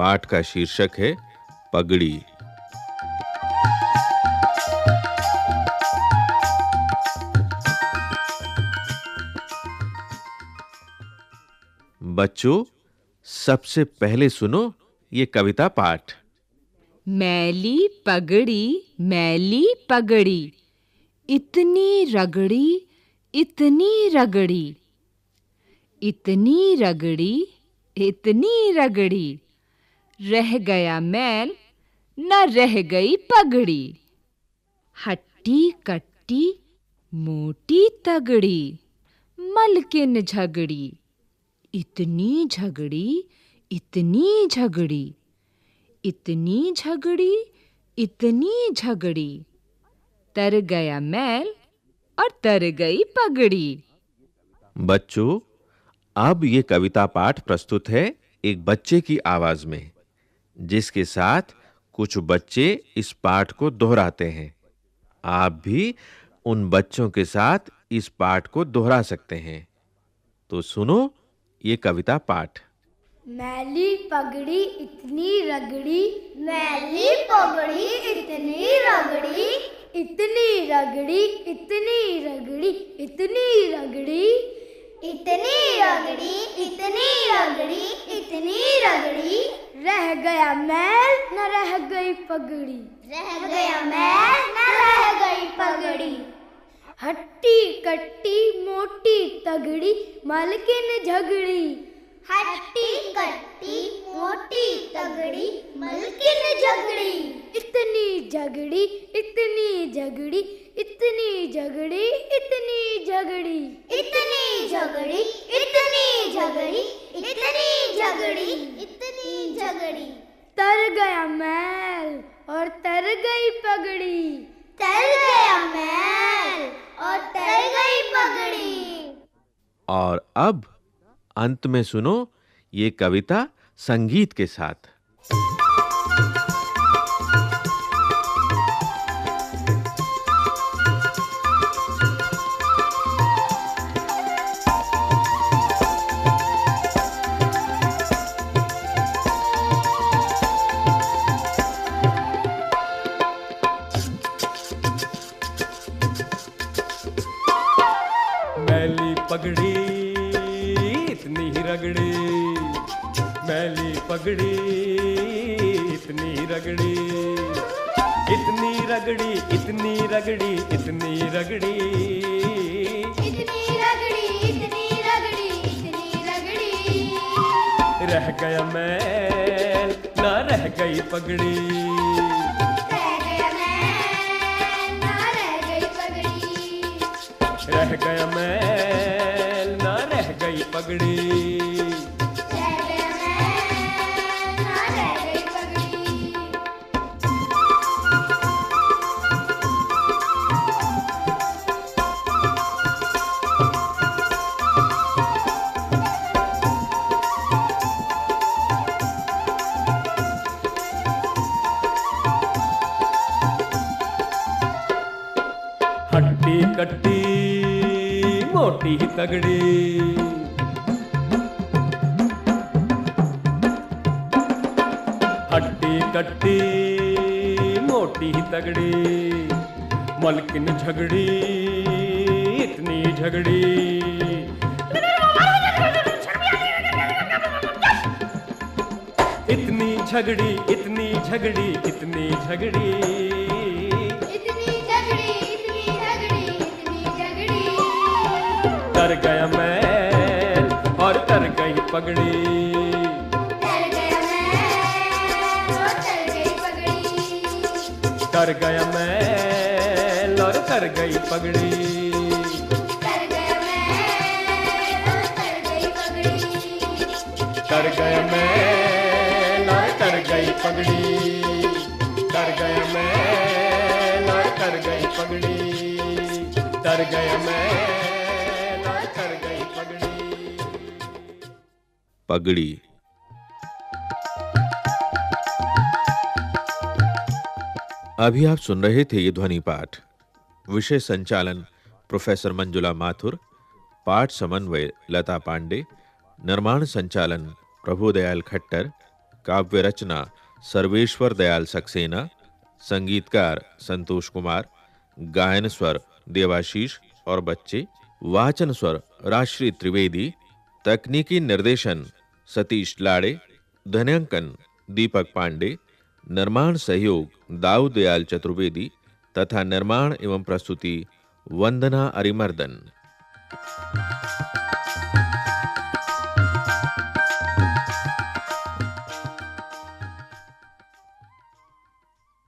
पाठ का शीर्षक है पगड़ी। बच्चों, सबसे पहले सुनो ये कविता पाठ। मैली पगड़ी मैली पगड़ी। इतनी रगड़ी इतनी रगड़ी। इतनी रगड़ी इतनी रगड़ी। रह गया मैल, न रह गई पगड़ी। हट्टी कट्टी, मोटी तगड़ी, मलकिन झगड़ी। इतनी झगड़ी इतनी झगड़ी इतनी झगड़ी इतनी झगड़ी। तर गया मैल और तर गई पगड़ी। बच्चों, अब ये कविता पाठ प्रस्तुत है एक बच्चे की आवाज़ में। जिसके साथ कुछ बच्चे इस पाठ को दोहराते हैं। आप भी उन बच्चों के साथ इस पाठ को दोहरा सकते हैं। तो सुनो ये कविता पाठ। मैली पगड़ी इतनी रगड़ी, मैली पगड़ी इतनी रगड़ी इतनी रगड़ी इतनी रगड़ी इतनी रगड़ी, इतनी रगड़ी इतनी रगड़ी इतनी रगड़ी। रह गया मैल न रह गई पगड़ी। रह गया मैल न रह गई पगड़ी। हट्टी कट्टी मोटी तगड़ी मालकिन झगड़ी। हट्टी कट्टी मोटी तगड़ी मलकिन झगड़ी। झगड़ी इतनी झगड़ी इतनी झगड़ी इतनी झगड़ी। इतनी झगड़ी इतनी झगड़ी इतनी झगड़ी इतनी झगड़ी। तर गया मैल और तर गई पगड़ी। तर गया मैल और तर गई पगड़ी। और अब अंत में सुनो ये कविता संगीत के साथ। रगड़ी मैली पगड़ी इतनी रगड़ी। इतनी रगड़ी इतनी रगड़ी इतनी रगड़ी। इतनी रगड़ी इतनी रगड़ी इतनी रगड़ी। रह गया मैल ना रह गई पगड़ी। रह गया मैल ना रह गई पगड़ी। हट्टी कट्टी, मोटी ही तगड़ी। हट्टी कट्टी, मोटी ही तगड़ी। मलकिन झगड़ी, इतनी झगड़ी। इतनी झगड़ी इतनी झगड़ी इतनी झगड़ी। तर गया मैल और तर गई पगड़ी। तर गया मैल और तर गई पगड़ी। तर गया मैल और तर गई पगड़ी। तर गया मैल और तर गई पगड़ी। तर गया मैल पगड़ी अभी आप सुन रहे थे ये ध्वनि पाठ। विषय संचालन प्रोफेसर मंजुला माथुर, पाठ समन्वय लता पांडे, निर्माण संचालन प्रभुदयाल खट्टर, काव्य रचना सर्वेश्वर दयाल सक्सेना, संगीतकार संतोष कुमार, गायन स्वर देवाशीष और बच्चे, वाचन स्वर राश्री त्रिवेदी, तकनीकी निर्देशन सतीश लाड़े, धन्यंकन, दीपक पांडे, निर्माण सहयोग दाऊ दयाल चतुर्वेदी, तथा निर्माण एवं प्रस्तुति, वंदना अरिमर्दन।